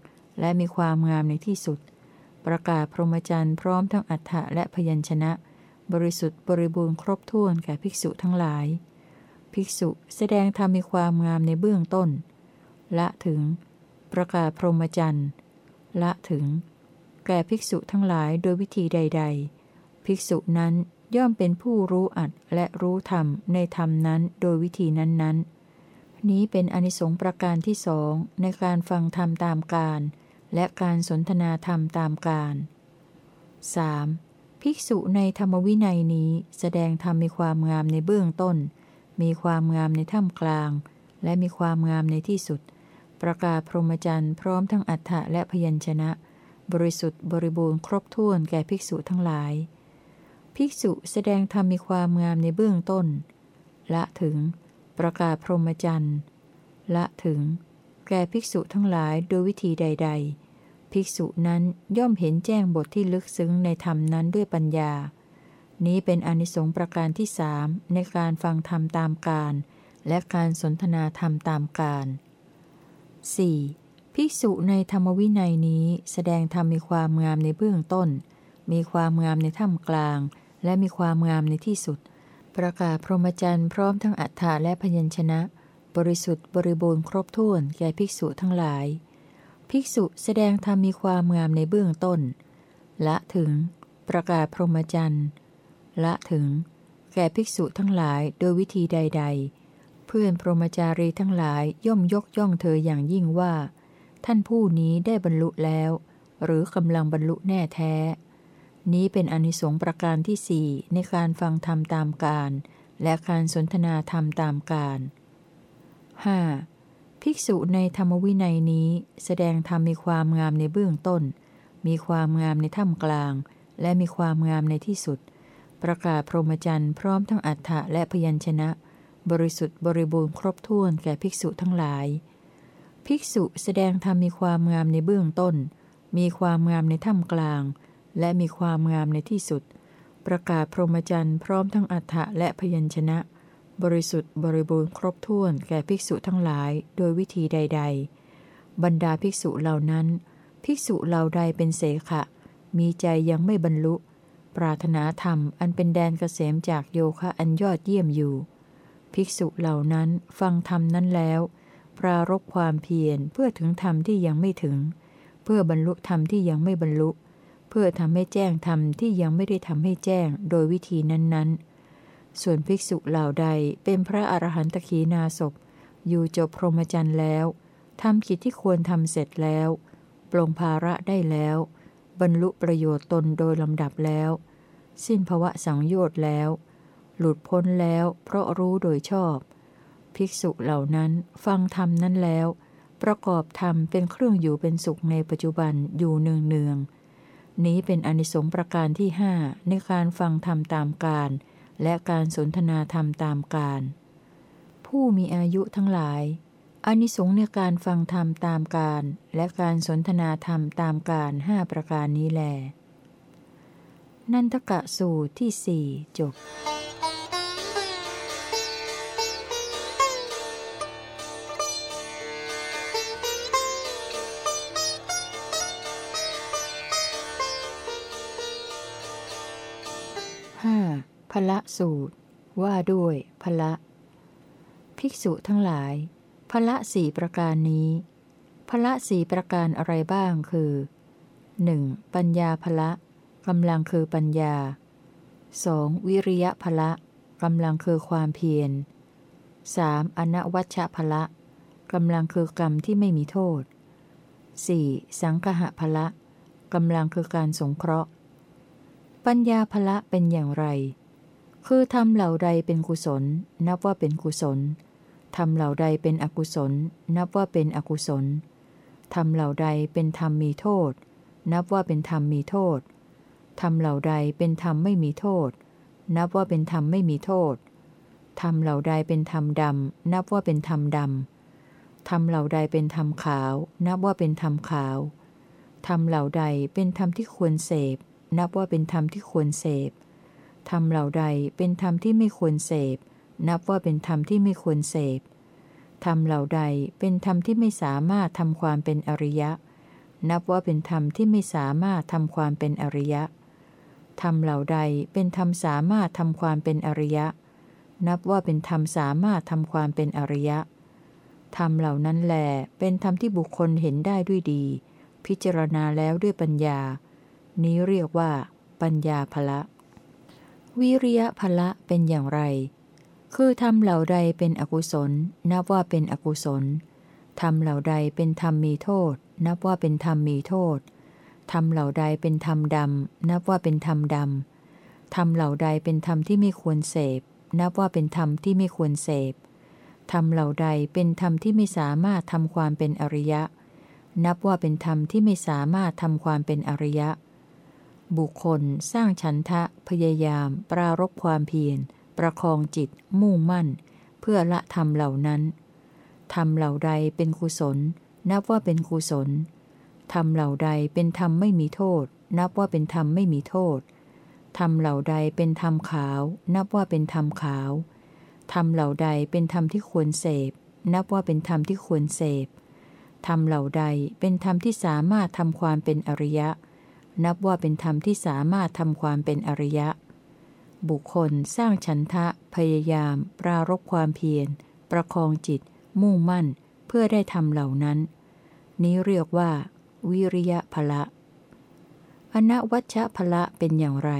และมีความงามในที่สุด ประกาศพรหมจรรย์พร้อมทั้งอัฏฐะและพยัญชนะ บริสุทธิ์บริบูรณ์ครบถ้วนแก่ภิกษุทั้งหลาย ภิกษุแสดงธรรมมีความงามในเบื้องต้น ละถึง ประกาศพรหมจรรย์ละถึง แก่ภิกษุทั้งหลายโดยวิธีใด ๆ ภิกษุนั้นย่อมเป็นผู้รู้อัดและรู้ธรรมในธรรมนั้นโดยวิธีนั้นๆนี้เป็นอนิสงส์ประการที่สองในการฟังธรรมตามการ และการสนทนาธรรมตามการ 3. ภิกษุในธรรมวินัยนี้แสดงธรรมมีความงามในเบื้องต้น มีความงามในท่ามกลาง และมีความงามในที่สุด ประกาศพรหมจรรย์พร้อมทั้งอัฏฐะและพยัญชนะ บริสุทธิ์บริบูรณ์ครบถ้วนแก่ภิกษุทั้งหลาย ภิกษุแสดงธรรมมีความงามในเบื้องต้น ละถึง ประกาศพรหมจรรย์ละถึง แก่ภิกษุทั้งหลายโดยวิธีใด ๆ ภิกษุนั้นย่อมเห็นแจ้งบทที่ลึกซึ้งในธรรมนั้นด้วยปัญญา นี้เป็นอนิสงส์ประการที่สามในการฟังธรรมตามการ และการสนทนาธรรมตามการ 4. ภิกษุในธรรมวินัยนี้แสดงธรรมมีความงามในเบื้องต้น มีความงามในถ้ำกลาง และมีความงามในที่สุด ประกาศพรหมจรรย์พร้อมทั้งอัฏฐาและพยัญชนะ บริสุทธิ์บริบูรณ์ครบถ้วนแก่ภิกษุทั้งหลาย ภิกษุแสดงธรรมมีความงามในเบื้องต้น ละถึง ประกาศพรหมจรรย์ละถึง แก่ภิกษุทั้งหลายโดยวิธีใด ๆ เพื่อนพรหมจารีทั้งหลายย่อมยกย่องเธออย่างยิ่งว่า ท่านผู้นี้ได้บรรลุแล้ว หรือกำลังบรรลุแน่แท้ นี้เป็นอนิสงส์ประการที่สี่ในการฟังธรรมตามการ และการสนทนาธรรมตามการ 5. ภิกษุในธรรมวินัยนี้แสดงธรรมมีความงามในเบื้องต้น มีความงามในถ้ำกลาง และมีความงามในที่สุด ประกาศพรหมจรรย์พร้อมทั้งอัฏฐะและพยัญชนะ บริสุทธิ์บริบูรณ์ครบถ้วนแก่ภิกษุทั้งหลาย ภิกษุแสดงธรรมมีความงามในเบื้องต้น มีความงามในถ้ำกลาง และมีความงามในที่สุด ประกาศพรหมจรรย์พร้อมทั้งอัฏฐะและพยัญชนะ บริสุทธิ์บริบูรณ์ครบถ้วนแก่ภิกษุทั้งหลายโดยวิธีใด ๆ บรรดาภิกษุเหล่านั้น ภิกษุเหล่าใดเป็นเสขะ มีใจยังไม่บรรลุ ปรารถนาธรรมอันเป็นแดนเกษมจากโยคะอันยอดเยี่ยมอยู่ ภิกษุเหล่านั้นฟังธรรมนั้นแล้ว ปรารบความเพียรเพื่อถึงธรรมที่ยังไม่ถึง เพื่อบรรลุธรรมที่ยังไม่บรรลุ เพื่อทำให้แจ้งธรรมที่ยังไม่ได้ทำให้แจ้งโดยวิธีนั้นๆ ส่วนภิกษุเหล่าใดเป็นพระอรหันตขีนาศพ อยู่จบพรหมจรรย์แล้วทำกิจที่ควรทำเสร็จแล้ว ปลงภาระได้แล้ว บรรลุประโยชน์ตนโดยลำดับแล้ว สิ้นภวะสังโยชน์แล้ว หลุดพ้นแล้วเพราะรู้โดยชอบ ภิกษุเหล่านั้นฟังธรรมนั้นแล้ว ประกอบธรรมเป็นเครื่องอยู่เป็นสุขในปัจจุบันอยู่เนืองเนืองนี้เป็นอนิสงส์ประการที่ห้าในการฟังธรรมตามการ และการสนทนาธรรมตามการ ผู้มีอายุทั้งหลายอานิสงส์ในการฟังธรรมตามการ และการสนทนาธรรมตามการห้าประการนี้แล นันทกะสูตรที่สี่จบห้า พละสูตร ว่าด้วยพละ ภิกษุทั้งหลาย พละสี่ประการนี้ พละสี่ประการอะไรบ้างคือ 1. ปัญญาพละกำลังคือปัญญา 2. วิริยะพละกำลังคือความเพียร 3. อนวัชพละกำลังคือกรรมที่ไม่มีโทษ 4. สังคหะพละกำลังคือการสงเคราะห์ ปัญญาพละเป็นอย่างไร คือทำเหล่าใดเป็นกุศล นับว่าเป็นกุศลทำเหล่าใดเป็นอกุศล นับว่าเป็นอกุศลทำเหล่าใดเป็นธรรมมีโทษ นับว่าเป็นธรรมมีโทษทำเหล่าใดเป็นธรรมไม่มีโทษ นับว่าเป็นธรรมไม่มีโทษทำเหล่าใดเป็นธรรมดำ นับว่าเป็นธรรมดำทำเหล่าใดเป็นธรรมขาว นับว่าเป็นธรรมขาวทำเหล่าใดเป็นธรรมที่ควรเสพ นับว่าเป็นธรรมที่ควรเสพ ทำเหล่าใดเป็นธรรมที่ไม่ควรเสพ นับว่าเป็นธรรมที่ไม่ควรเสพ ธรรมเหล่าใดเป็นธรรมที่ไม่สามารถทำความเป็นอริยะ นับว่าเป็นธรรมที่ไม่สามารถทำความเป็นอริยะ ธรรมเหล่าใดเป็นธรรมสามารถทำความเป็นอริยะ นับว่าเป็นธรรมสามารถทำความเป็นอริยะ ธรรมเหล่านั้นแหลเป็นธรรมที่บุคคลเห็นได้ด้วยดี พิจารณาแล้วด้วยปัญญา นี้เรียกว่า ปัญญาภละ วิริยะภละเป็นอย่างไร คือทำเหล่าใดเป็นอกุศล นับว่าเป็นอกุศลทำเหล่าใดเป็นธรรมมีโทษ นับว่าเป็นธรรมมีโทษทำเหล่าใดเป็นธรรมดำนับว่าเป็นธรรมดำทำเหล่าใดเป็นธรรมที่ไม่ควรเสพ นับว่าเป็นธรรมที่ไม่ควรเสพทำเหล่าใดเป็นธรรมที่ไม่สามารถทำความเป็นอริยะ นับว่าเป็นธรรมที่ไม่สามารถทำความเป็นอริยะ บุคคลสร้างฉันทะ พยายาม ปรารบความเพียร ประคองจิต มุ่งมั่น เพื่อละธรรมเหล่านั้นธรรมเหล่าใดเป็นกุศล นับว่าเป็นกุศลธรรมเหล่าใดเป็นธรรมไม่มีโทษ นับว่าเป็นธรรมไม่มีโทษธรรมเหล่าใดเป็นธรรมขาว นับว่าเป็นธรรมขาวธรรมเหล่าใดเป็นธรรมที่ควรเสพ นับว่าเป็นธรรมที่ควรเสพธรรมเหล่าใดเป็นธรรมที่สามารถทำความเป็นอริยะ นับว่าเป็นธรรมที่สามารถทำความเป็นอริยะ บุคคลสร้างฉันทะ พยายาม ปรารบความเพียร ประคองจิต มุ่งมั่น เพื่อได้ทำเหล่านั้น นี้เรียกว่า วิริยะภละอนวัชพละเป็นอย่างไร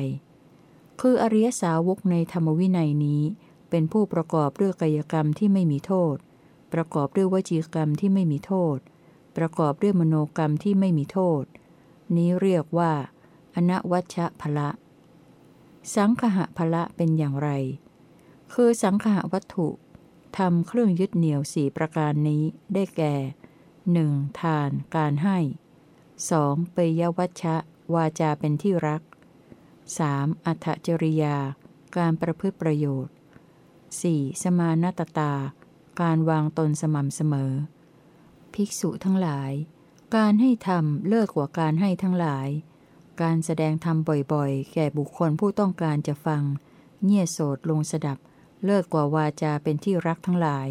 คืออริยสาวกในธรรมวินัยนี้ เป็นผู้ประกอบด้วยกายกรรมที่ไม่มีโทษ ประกอบด้วยวจีกรรมที่ไม่มีโทษ ประกอบด้วยมโนกรรมที่ไม่มีโทษ นี้เรียกว่า อนวัชพละ สังคหะพละเป็นอย่างไร คือสังคหะวัตถุทำเครื่องยึดเหนี่ยวสี่ประการนี้ได้แก่ 1. ทาน การให้ 2. เปยวัชชะ วาจาเป็นที่รัก 3. อัตจริยา การประพฤติประโยชน์ 4. สมานตตา การวางตนสม่ำเสมอ ภิกษุทั้งหลาย การให้ทำเลิกกว่าการให้ทั้งหลาย การแสดงธรรมบ่อยๆ แก่บุคคลผู้ต้องการจะฟัง เงี่ยโสดลงสดับ เลิศกว่าวาจาเป็นที่รักทั้งหลาย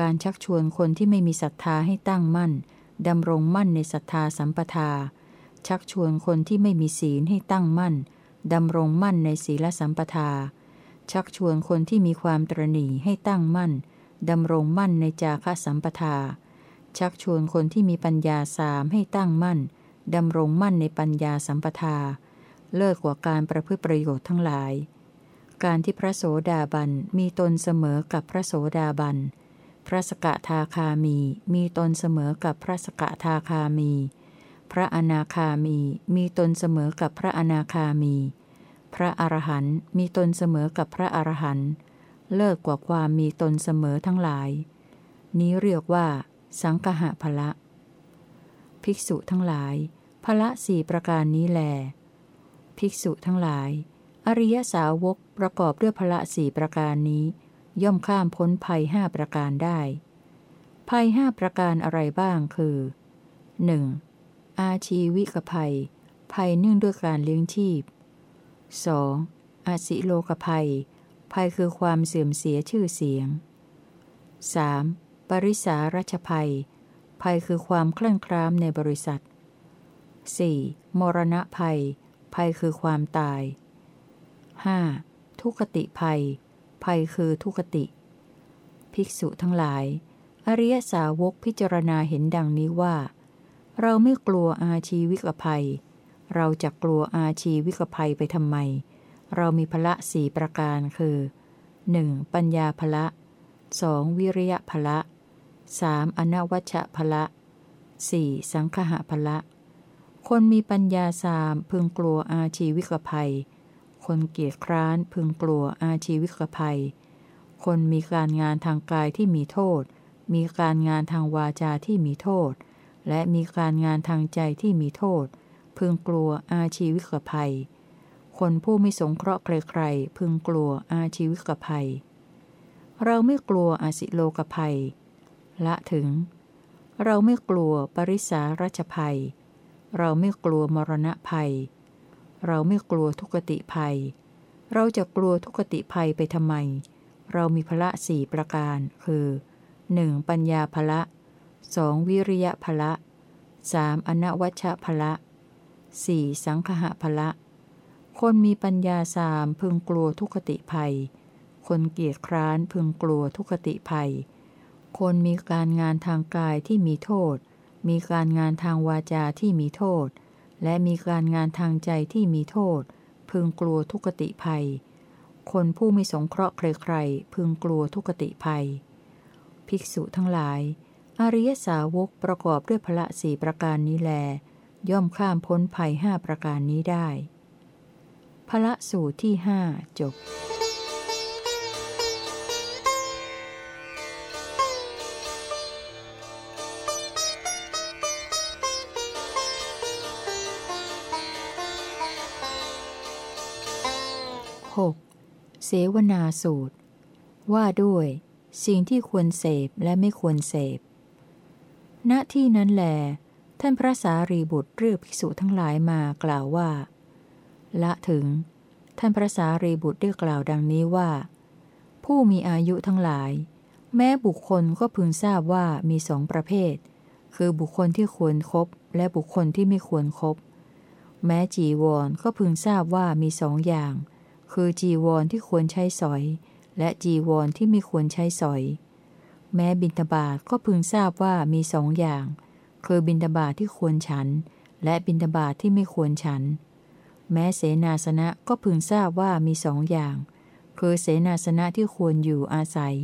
การชักชวนคนที่ไม่มีศรัทธาให้ตั้งมั่น ดำรงมั่นในศรัทธาสัมปทา ชักชวนคนที่ไม่มีศีลให้ตั้งมั่น ดำรงมั่นในศีลสัมปทา ชักชวนคนที่มีความตรณีให้ตั้งมั่น ดำรงมั่นในจาคสัมปทา ชักชวนคนที่มีปัญญาสามให้ตั้งมั่นดำรงมั่นในปัญญาสัมปทา เลิศกว่าการประพฤติประโยชน์ทั้งหลาย การที่พระโสดาบันมีตนเสมอกับพระโสดาบัน พระสกทาคามี มีตนเสมอกับพระสกทาคามี พระอนาคามี มีตนเสมอกับพระอนาคามี พระอรหันต์มีตนเสมอกับพระอรหันต์เลิศกว่าความมีตนเสมอทั้งหลาย นี้เรียกว่า สังคหะพละ ภิกษุทั้งหลายพละสี่ประการนี้แล ภิกษุทั้งหลาย อริยสาวกประกอบด้วยพละสี่ประการนี้ ย่อมข้ามพ้นภัยห้าประการได้ ภัยห้าประการอะไรบ้างคือ 1. อาชีวิกภัย ภัยเนื่องด้วยการเลี้ยงชีพ 2. อาศิโลกภัย ภัยคือความเสื่อมเสียชื่อเสียง 3. ปริสารัชภัย ภัยคือความเคลื่อนคล้ามในบริษัท 4. มรณะภัย ภัยคือความตาย 5. ทุกติภัย ภัยคือทุกติ ภิกษุทั้งหลาย อริยสาวกพิจารณาเห็นดังนี้ว่า เราไม่กลัวอาชีวิกภัย เราจะกลัวอาชีวิกภัยไปทำไม เรามีพละสี่ประการคือ 1. ปัญญาพละ 2. วิริยะพละ 3. อนวัชพละ 4. สังคหะพละ คนมีปัญญาสามพึงกลัวอาชีวิกภัย คนเกียจคร้านพึงกลัวอาชีวิกภัย คนมีการงานทางกายที่มีโทษ มีการงานทางวาจาที่มีโทษ และมีการงานทางใจที่มีโทษ พึงกลัวอาชีวิกภัย คนผู้ไม่สงเคราะห์ใครๆพึงกลัวอาชีวิกภัย เราไม่กลัวอาสิโลกภัย ละถึง เราไม่กลัวปริสารัชภัย เราไม่กลัวมรณะภัย เราไม่กลัวทุกติภัย เราจะกลัวทุกติภัยไปทำไม เรามีพละสี่ประการ คือ 1. ปัญญาพละ 2. วิริยะพละ 3. อนวัชพละ 4. สังคหะพละ คนมีปัญญาสามพึงกลัวทุกติภัย คนเกียจคร้านพึงกลัวทุกติภัย คนมีการงานทางกายที่มีโทษ มีการงานทางวาจาที่มีโทษ และมีการงานทางใจที่มีโทษ พึงกลัวทุกติภัย คนผู้ไม่สงเคราะห์ใครๆ พึงกลัวทุกติภัย ภิกษุทั้งหลาย อริยสาวกประกอบด้วยพละสี่ประการนี้แล ย่อมข้ามพ้นภัยห้าประการนี้ได้พละสูตรที่ห้าจบ 6. เสวนาสูตร ว่าด้วย สิ่งที่ควรเสพและไม่ควรเสพ ณ ที่นั้นแล ท่านพระสารีบุตรเรียกภิกษุทั้งหลายมากล่าวว่า ละถึง ท่านพระสารีบุตรได้กล่าวดังนี้ว่า ผู้มีอายุทั้งหลาย แม้บุคคลก็พึงทราบว่ามีสองประเภท คือบุคคลที่ควรครบและบุคคลที่ไม่ควรครบแม้จีวรก็พึงทราบว่ามีสองอย่าง คือจีวรที่ควรใช้สอย และจีวรที่ไม่ควรใช้สอย แม้บิณฑบาตก็พึงทราบว่ามีสองอย่าง คือบิณฑบาตที่ควรฉัน และบิณฑบาตที่ไม่ควรฉัน แม้เสนาสนะก็พึงทราบว่ามีสองอย่าง คือเสนาสนะที่ควรอยู่อาศัย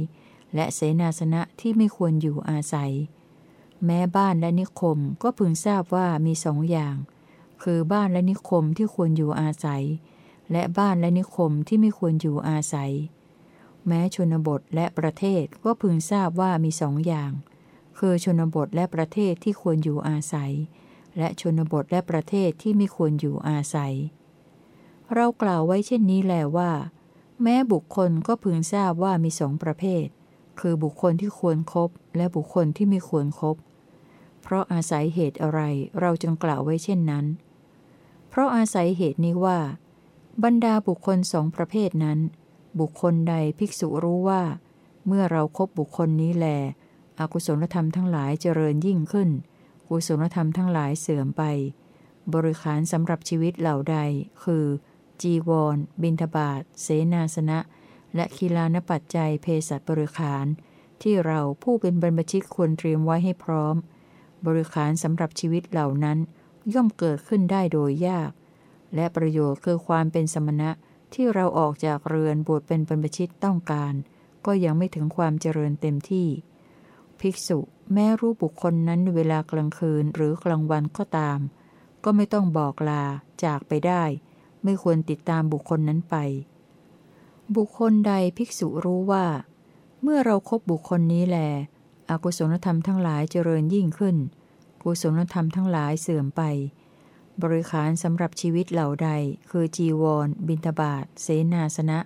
และเสนาสนะที่ไม่ควรอยู่อาศัย แม้บ้านและนิคมก็พึงทราบว่ามีสองอย่าง คือบ้านและนิคมที่ควรอยู่อาศัย และบ้านและนิคมที่ไม่ควรอยู่อาศัย แม้ชนบทและประเทศก็พึงทราบว่ามีสองอย่าง คือชนบทและประเทศที่ควรอยู่อาศัย และชนบทและประเทศที่ไม่ควรอยู่อาศัย เรากล่าวไว้เช่นนี้แลว่า แม้บุคคลก็พึงทราบว่ามีสองประเภท คือบุคคลที่ควรครบและบุคคลที่ไม่ควรครบเพราะอาศัยเหตุอะไรเราจึงกล่าวไว้เช่นนั้น เพราะอาศัยเหตุนี้ว่า บรรดาบุคคลสองประเภทนั้น บุคคลใดภิกษุรู้ว่า เมื่อเราครบบุคคลนี้แล อกุศลธรรมทั้งหลายเจริญยิ่งขึ้น กุศลธรรมทั้งหลายเสื่อมไป บริขารสำหรับชีวิตเหล่าใด คือ จีวร บินทบาทเสนาสนะ และคีลานปัจจัยเพศสัตบริขาร ที่เราผู้เป็นบรรพชิตควรเตรียมไว้ให้พร้อม บริขารสำหรับชีวิตเหล่านั้นย่อมเกิดขึ้นได้โดยยาก และประโยชน์คือความเป็นสมณะที่เราออกจากเรือนบวชเป็นบรรพชิตต้องการ ก็ยังไม่ถึงความเจริญเต็มที่ ภิกษุแม้รู้บุคคลนั้นเวลากลางคืนหรือกลางวันก็ตาม ก็ไม่ต้องบอกลาจากไปได้ ไม่ควรติดตามบุคคลนั้นไป บุคคลใดภิกษุรู้ว่า เมื่อเราครบบุคคลนี้แล อกุศลธรรมทั้งหลายเจริญยิ่งขึ้น กุศลธรรมทั้งหลายเสื่อมไป บริขารสำหรับชีวิตเหล่าใด คือจีวร บินทบาทเสนาสนะ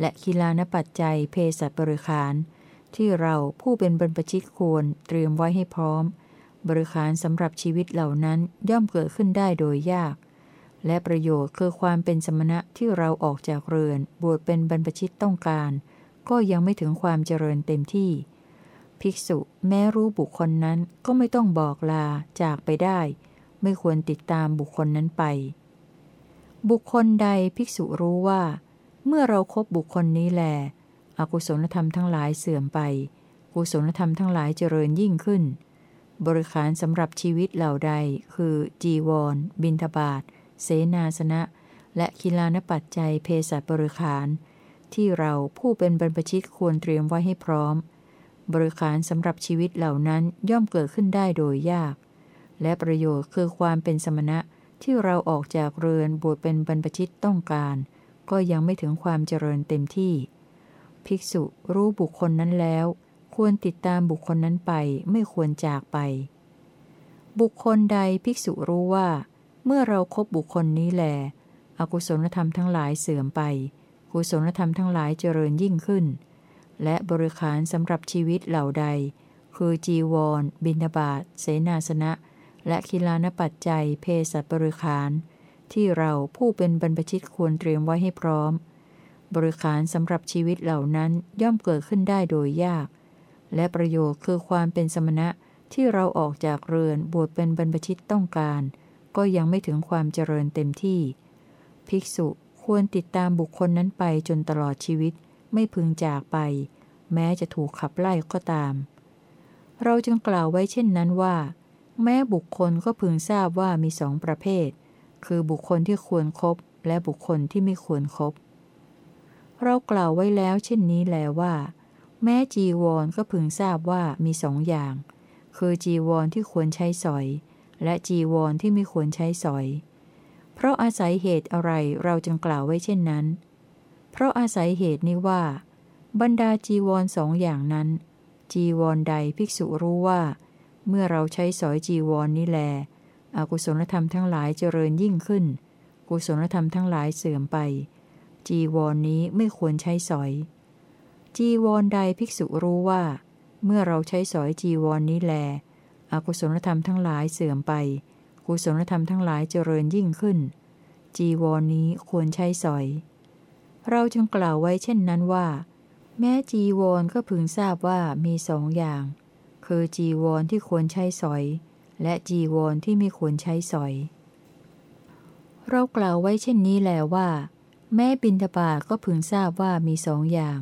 และคิลานปัจจัย เพศบริขาร ที่เราผู้เป็นบรรพชิตควรเตรียมไว้ให้พร้อม บริขารสำหรับชีวิตเหล่านั้นย่อมเกิดขึ้นได้โดยยาก และประโยชน์คือความเป็นสมณะที่เราออกจากเรือน บวชเป็นบรรพชิตต้องการ ก็ยังไม่ถึงความเจริญเต็มที่ ภิกษุแม้รู้บุคคลนั้นก็ไม่ต้องบอกลาจากไปได้ ไม่ควรติดตามบุคคลนั้นไป บุคคลใดภิกษุรู้ว่า เมื่อเราครบบุคคลนี้แล อกุศลธรรมทั้งหลายเสื่อมไป กุศลธรรมทั้งหลายเจริญยิ่งขึ้น บริขารสำหรับชีวิตเหล่าใด คือ จีวร บินทบาทเสนาสนะ และคิลานปัจจัยเพศบริขาร ที่เราผู้เป็นบรรพชิตควรเตรียมไว้ให้พร้อม บริขารสำหรับชีวิตเหล่านั้นย่อมเกิดขึ้นได้โดยยาก และประโยชน์คือความเป็นสมณะที่เราออกจากเรือนบวชเป็นบรรพชิตต้องการ ก็ยังไม่ถึงความเจริญเต็มที่ ภิกษุรู้บุคคลนั้นแล้ว ควรติดตามบุคคลนั้นไปไม่ควรจากไป บุคคลใดภิกษุรู้ว่า เมื่อเราครบบุคคลนี้แล อกุศลธรรมทั้งหลายเสื่อมไป กุศลธรรมทั้งหลายเจริญยิ่งขึ้น และบริขารสำหรับชีวิตเหล่าใด คือจีวร บินบาตเสนาสนะ และคิลานปัจจัยเพศบริขาร ที่เราผู้เป็นบรรพชิตควรเตรียมไว้ให้พร้อม บริขารสำหรับชีวิตเหล่านั้นย่อมเกิดขึ้นได้โดยยาก และประโยชน์คือความเป็นสมณะที่เราออกจากเรือนบวชเป็นบรรพชิตต้องการ ก็ยังไม่ถึงความเจริญเต็มที่ ภิกษุควรติดตามบุคคลนั้นไปจนตลอดชีวิตไม่พึงจากไป แม้จะถูกขับไล่ก็ตาม เราจึงกล่าวไว้เช่นนั้นว่า แม้บุคคลก็พึงทราบว่ามีสองประเภท คือบุคคลที่ควรครบและบุคคลที่ไม่ควรครบ เรากล่าวไว้แล้วเช่นนี้แล้วว่า แม้จีวรก็พึงทราบว่ามีสองอย่าง คือจีวรที่ควรใช้สอย และจีวรที่ไม่ควรใช้สอย เพราะอาศัยเหตุอะไรเราจึงกล่าวไว้เช่นนั้น เพราะอาศัยเหตุนี้ว่า บรรดาจีวรสองอย่างนั้น จีวรใดภิกษุรู้ว่า เมื่อเราใช้สอยจีวรนนี้แล อกุศลธรรมทั้งหลายเจริญยิ่งขึ้น กุศลธรรมทั้งหลายเสื่อมไป จีวรนนี้ไม่ควรใช้สอย จีวรใดภิกษุรู้ว่า เมื่อเราใช้สอยจีวรนนี้แล อกุศลธรรมทั้งหลายเสื่อมไป กุศลธรรมทั้งหลายเจริญยิ่งขึ้น จีวรนนี้ควรใช้สอย เราจึงกล่าวไว้เช่นนั้นว่า แม้จีวรก็พึงทราบว่ามีสองอย่าง คือจีวรที่ควรใช้สอย และจีวรที่ไม่ควรใช้สอย เรากล่าวไว้เช่นนี้แล้วว่า แม้บินทบาทก็พึงทราบว่ามีสองอย่าง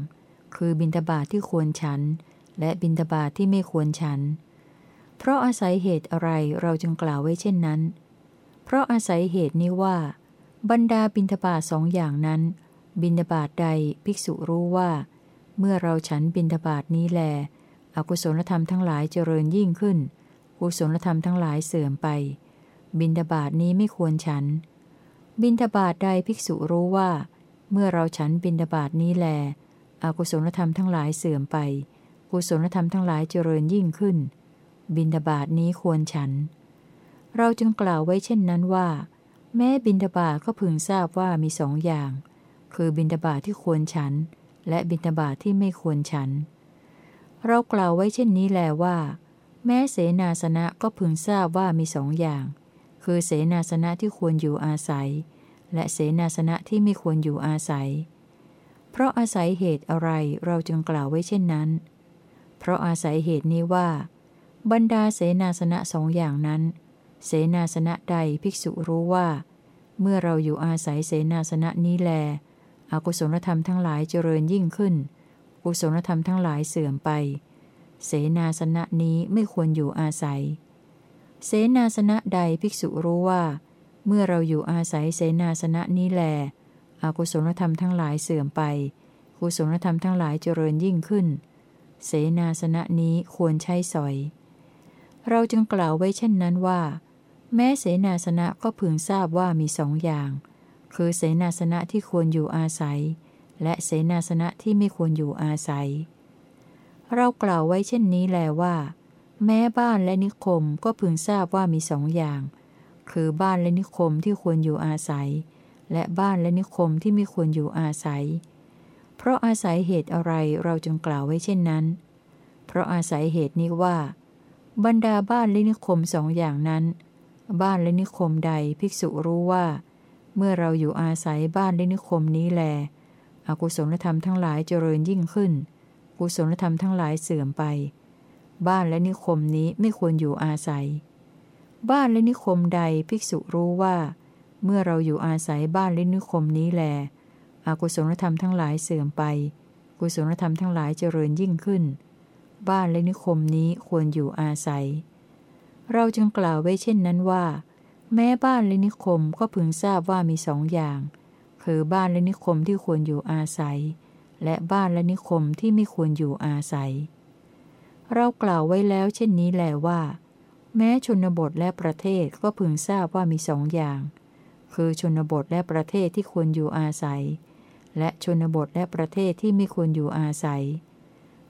คือบินทบาทที่ควรฉัน และบินทบาทที่ไม่ควรฉัน เพราะอาศัยเหตุอะไรเราจึงกล่าวไว้เช่นนั้น เพราะอาศัยเหตุนี้ว่า บรรดาบินทบาทสองอย่างนั้น บินทบาทใดภิกษุรู้ว่า เมื่อเราฉันบินทบาทนี้แล อกุศลธรรมทั้งหลายเจริญยิ่งขึ้น กุศลธรรมทั้งหลายเสื่อมไป บินทบาทนี้ไม่ควรฉัน บินทบาทใดภิกษุรู้ว่า เมื่อเราฉันบินทบาทนี้แล อกุศลธรรมทั้งหลายเสื่อมไป กุศลธรรมทั้งหลายเจริญยิ่งขึ้น บินทบาทนี้ควรฉัน เราจึงกล่าวไว้เช่นนั้นว่า แม้บินทบาทก็พึงทราบว่ามีสองอย่าง คือบินทบาทที่ควรฉัน และบินทบาทที่ไม่ควรฉัน เรากล่าวไว้เช่นนี้แลว่า แม้เสนาสนะก็พึงทราบว่ามีสองอย่าง คือเสนาสนะที่ควรอยู่อาศัย และเสนาสนะที่ไม่ควรอยู่อาศัย เพราะอาศัยเหตุอะไรเราจึงกล่าวไว้เช่นนั้น เพราะอาศัยเหตุนี้ว่า บรรดาเสนาสนะสองอย่างนั้น เสนาสนะใดภิกษุรู้ว่า เมื่อเราอยู่อาศัยเสนาสนะนี้แล อกุศลธรรมทั้งหลายเจริญยิ่งขึ้น กุศลธรรมทั้งหลายเสื่อมไป เสนาสนะนี้ไม่ควรอยู่อาศัย เสนาสนะใดภิกษุรู้ว่า เมื่อเราอยู่อาศัยเสนาสนะนี้แล อกุศลธรรมทั้งหลายเสื่อมไป กุศลธรรมทั้งหลายเจริญยิ่งขึ้น เสนาสนะนี้ควรใช้สอย เราจึงกล่าวไว้เช่นนั้นว่า แม้เสนาสนะก็พึงทราบว่ามีสองอย่าง คือเสนาสนะที่ควรอยู่อาศัย และเสนาสนะที่ไม่ควรอยู่อาศัย เรากล่าวไว้เช่นนี้แลว่า แม้บ้านและนิคมก็พึงทราบว่ามีสองอย่าง คือบ้านและนิคมที่ควรอยู่อาศัย และบ้านและนิคมที่ไม่ควรอยู่อาศัย เพราะอาศัยเหตุอะไรเราจึงกล่าวไว้เช่นนั้น เพราะอาศัยเหตุนี้ว่า บรรดาบ้านและนิคมสองอย่างนั้น บ้านและนิคมใดภิกษุรู้ว่า เมื่อเราอยู่อาศัยบ้านและนิคมนี้แล อกุศลธรรมทั้งหลายเจริญยิ่งขึ้น กุศลธรรมทั้งหลายเสื่อมไป บ้านและนิคมนี้ไม่ควรอยู่อาศัย บ้านและนิคมใดภิกษุรู้ว่า เมื่อเราอยู่อาศัยบ้านและนิคมนี้แล อกุศลธรรมทั้งหลายเสื่อมไป กุศลธรรมทั้งหลายเจริญยิ่งขึ้น บ้านและนิคมนี้ควรอยู่อาศัย เราจึงกล่าวไว้เช่นนั้นว่า แม้บ้านและนิคมก็พึงทราบว่ามีสองอย่าง คือบ้านและนิคมที่ควรอยู่อาศัย และบ้านและนิคมที่ไม่ควรอยู่อาศัย เรากล่าวไว้แล้วเช่นนี้แหละว่า แม้ชนบทและประเทศก็พึงทราบว่ามีสองอย่าง คือชนบทและประเทศที่ควรอยู่อาศัย และชนบทและประเทศที่ไม่ควรอยู่อาศัย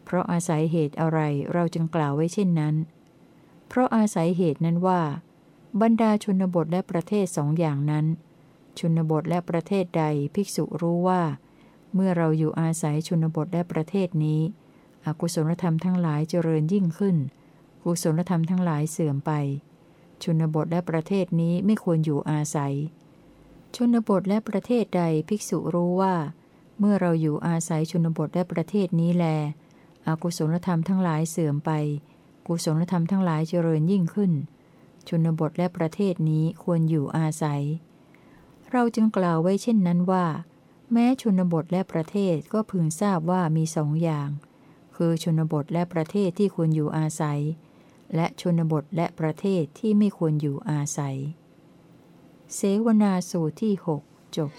เพราะอาศัยเหตุอะไรเราจึงกล่าวไว้เช่นนั้น เพราะอาศัยเหตุนั้นว่า บรรดาชนบทและประเทศสองอย่างนั้น ชนบทและประเทศใดภิกษุรู้ว่า เมื่อเราอยู่อาศัยชนบทและประเทศนี้ อกุศลธรรมทั้งหลายเจริญยิ่งขึ้น กุศลธรรมทั้งหลายเสื่อมไป ชนบทและประเทศนี้ไม่ควรอยู่อาศัย ชนบทและประเทศใดภิกษุรู้ว่า เมื่อเราอยู่อาศัยชนบทและประเทศนี้แล อกุศลธรรมทั้งหลายเสื่อมไป กุศลธรรมทั้งหลายเจริญยิ่งขึ้น ชนบทและประเทศนี้ควรอยู่อาศัย เราจึงกล่าวไว้เช่นนั้นว่า แม้ชนบทและประเทศก็พึงทราบว่ามีสองอย่าง คือชนบทและประเทศที่ควรอยู่อาศัย และชนบทและประเทศที่ไม่ควรอยู่อาศัย เสวนาสูตรที่หจบ